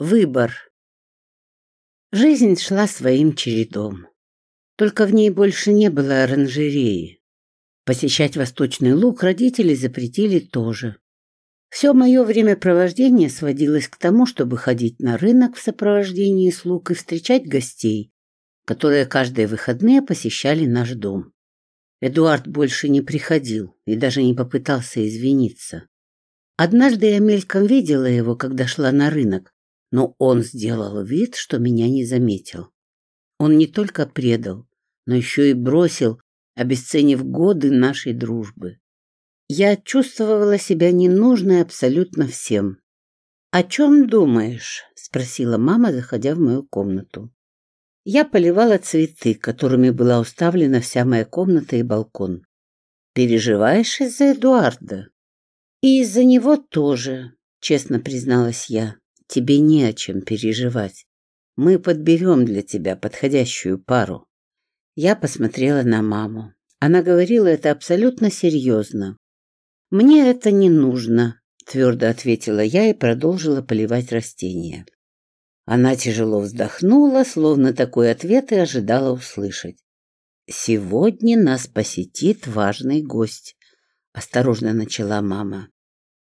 Выбор. Жизнь шла своим чередом. Только в ней больше не было оранжереи. Посещать Восточный Луг родители запретили тоже. Все мое времяпровождение сводилось к тому, чтобы ходить на рынок в сопровождении слуг и встречать гостей, которые каждые выходные посещали наш дом. Эдуард больше не приходил и даже не попытался извиниться. Однажды я мельком видела его, когда шла на рынок, но он сделал вид, что меня не заметил. Он не только предал, но еще и бросил, обесценив годы нашей дружбы. Я чувствовала себя ненужной абсолютно всем. «О чем думаешь?» — спросила мама, заходя в мою комнату. Я поливала цветы, которыми была уставлена вся моя комната и балкон. «Переживаешь из-за Эдуарда?» «И из-за него тоже», — честно призналась я. Тебе не о чем переживать. Мы подберем для тебя подходящую пару. Я посмотрела на маму. Она говорила это абсолютно серьезно. «Мне это не нужно», — твердо ответила я и продолжила поливать растения. Она тяжело вздохнула, словно такой ответ и ожидала услышать. «Сегодня нас посетит важный гость», — осторожно начала мама.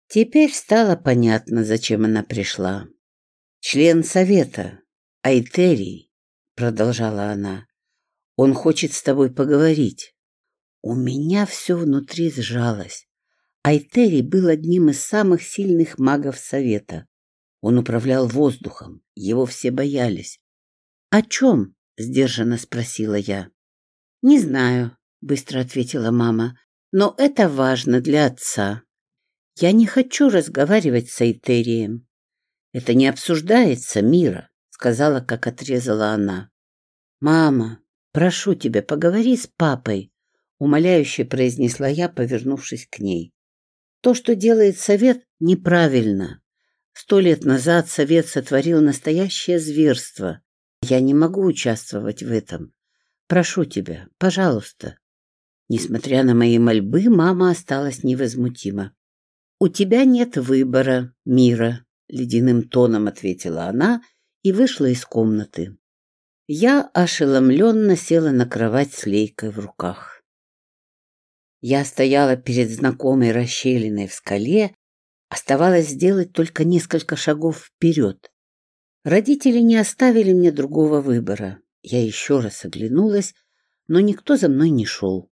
Теперь стало понятно, зачем она пришла. «Член совета, Айтерий», — продолжала она, — «он хочет с тобой поговорить». У меня все внутри сжалось. Айтерий был одним из самых сильных магов совета. Он управлял воздухом, его все боялись. «О чем?» — сдержанно спросила я. «Не знаю», — быстро ответила мама, — «но это важно для отца». Я не хочу разговаривать с Айтерием. Это не обсуждается, Мира, сказала, как отрезала она. Мама, прошу тебя, поговори с папой, умоляюще произнесла я, повернувшись к ней. То, что делает совет, неправильно. Сто лет назад совет сотворил настоящее зверство. Я не могу участвовать в этом. Прошу тебя, пожалуйста. Несмотря на мои мольбы, мама осталась невозмутима. «У тебя нет выбора, Мира», — ледяным тоном ответила она и вышла из комнаты. Я ошеломленно села на кровать с лейкой в руках. Я стояла перед знакомой расщелиной в скале, оставалось сделать только несколько шагов вперед. Родители не оставили мне другого выбора. Я еще раз оглянулась, но никто за мной не шел.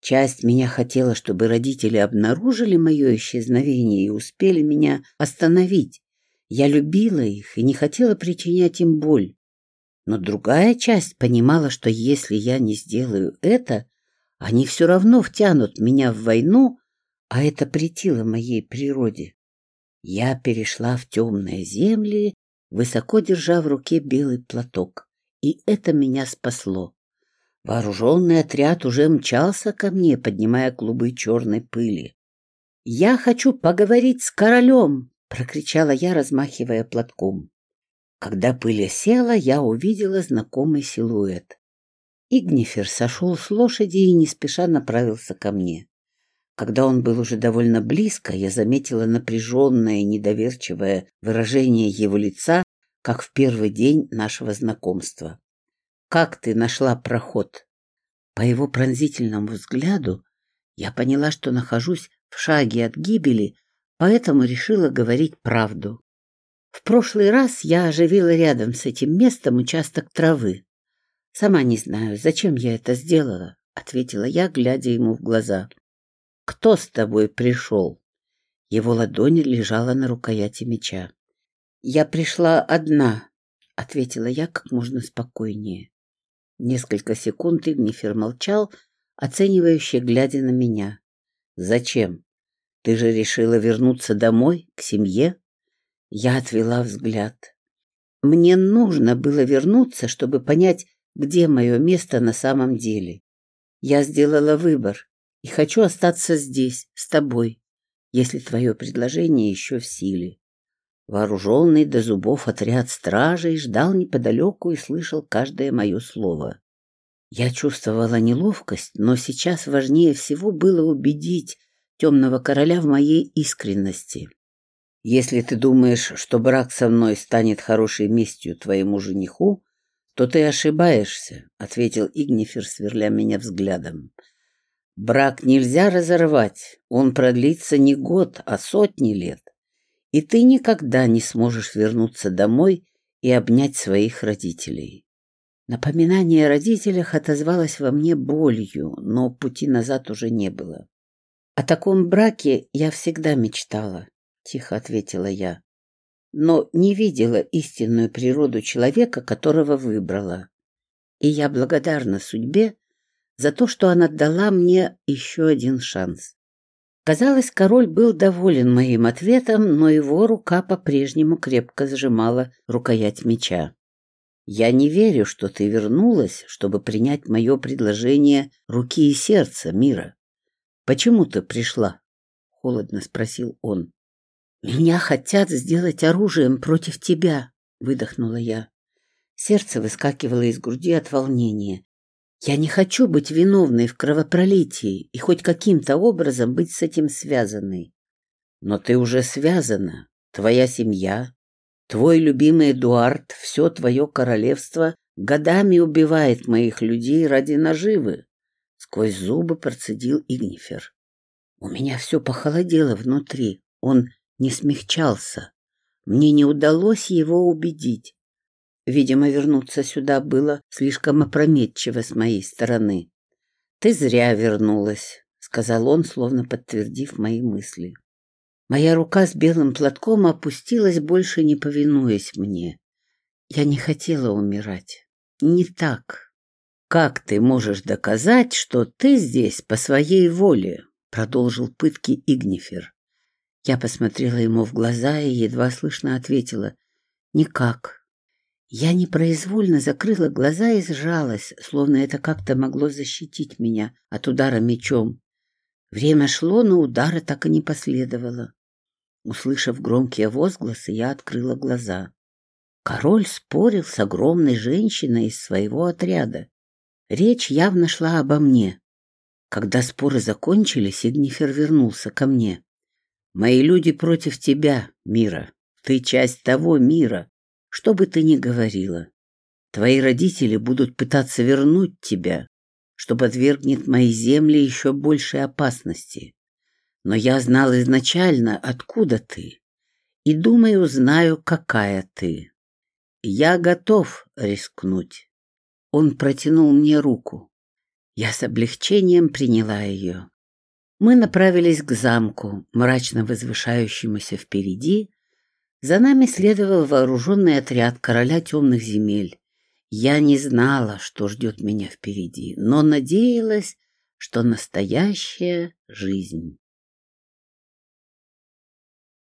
Часть меня хотела, чтобы родители обнаружили мое исчезновение и успели меня остановить. Я любила их и не хотела причинять им боль. Но другая часть понимала, что если я не сделаю это, они все равно втянут меня в войну, а это претило моей природе. Я перешла в темные земли, высоко держа в руке белый платок, и это меня спасло. Вооруженный отряд уже мчался ко мне, поднимая клубы черной пыли. «Я хочу поговорить с королем!» — прокричала я, размахивая платком. Когда пыль села, я увидела знакомый силуэт. Игнифер сошел с лошади и не спеша направился ко мне. Когда он был уже довольно близко, я заметила напряженное недоверчивое выражение его лица, как в первый день нашего знакомства. Как ты нашла проход? По его пронзительному взгляду я поняла, что нахожусь в шаге от гибели, поэтому решила говорить правду. В прошлый раз я оживила рядом с этим местом участок травы. Сама не знаю, зачем я это сделала, ответила я, глядя ему в глаза. Кто с тобой пришел? Его ладонь лежала на рукояти меча. Я пришла одна, ответила я как можно спокойнее. Несколько секунд Игнифер молчал, оценивающе глядя на меня. «Зачем? Ты же решила вернуться домой, к семье?» Я отвела взгляд. Мне нужно было вернуться, чтобы понять, где мое место на самом деле. Я сделала выбор и хочу остаться здесь, с тобой, если твое предложение еще в силе. Вооруженный до зубов отряд стражей ждал неподалеку и слышал каждое мое слово. Я чувствовала неловкость, но сейчас важнее всего было убедить темного короля в моей искренности. Если ты думаешь, что брак со мной станет хорошей местью твоему жениху, то ты ошибаешься, ответил Игнифер, сверля меня взглядом. Брак нельзя разорвать, он продлится не год, а сотни лет. И ты никогда не сможешь вернуться домой и обнять своих родителей. Напоминание о родителях отозвалось во мне болью, но пути назад уже не было. О таком браке я всегда мечтала, тихо ответила я. Но не видела истинную природу человека, которого выбрала. И я благодарна судьбе за то, что она дала мне еще один шанс. Казалось, король был доволен моим ответом, но его рука по-прежнему крепко сжимала рукоять меча. «Я не верю, что ты вернулась, чтобы принять мое предложение руки и сердца мира. Почему ты пришла?» — холодно спросил он. «Меня хотят сделать оружием против тебя», — выдохнула я. Сердце выскакивало из груди от волнения. Я не хочу быть виновной в кровопролитии и хоть каким-то образом быть с этим связанной. Но ты уже связана. Твоя семья, твой любимый Эдуард, все твое королевство годами убивает моих людей ради наживы. Сквозь зубы процедил Игнифер. У меня все похолодело внутри. Он не смягчался. Мне не удалось его убедить. Видимо, вернуться сюда было слишком опрометчиво с моей стороны. «Ты зря вернулась», — сказал он, словно подтвердив мои мысли. Моя рука с белым платком опустилась, больше не повинуясь мне. Я не хотела умирать. Не так. «Как ты можешь доказать, что ты здесь по своей воле?» — продолжил пытки Игнифер. Я посмотрела ему в глаза и едва слышно ответила «Никак». Я непроизвольно закрыла глаза и сжалась, словно это как-то могло защитить меня от удара мечом. Время шло, но удара так и не последовало. Услышав громкие возгласы, я открыла глаза. Король спорил с огромной женщиной из своего отряда. Речь явно шла обо мне. Когда споры закончились, Игнифер вернулся ко мне. «Мои люди против тебя, Мира. Ты часть того мира, что бы ты ни говорила, твои родители будут пытаться вернуть тебя, что подвергнет мои земли еще большей опасности. Но я знал изначально, откуда ты, и, думаю, знаю, какая ты. Я готов рискнуть. Он протянул мне руку. Я с облегчением приняла ее. Мы направились к замку, мрачно возвышающемуся впереди, за нами следовал вооруженный отряд короля темных земель. Я не знала, что ждет меня впереди, но надеялась, что настоящая жизнь.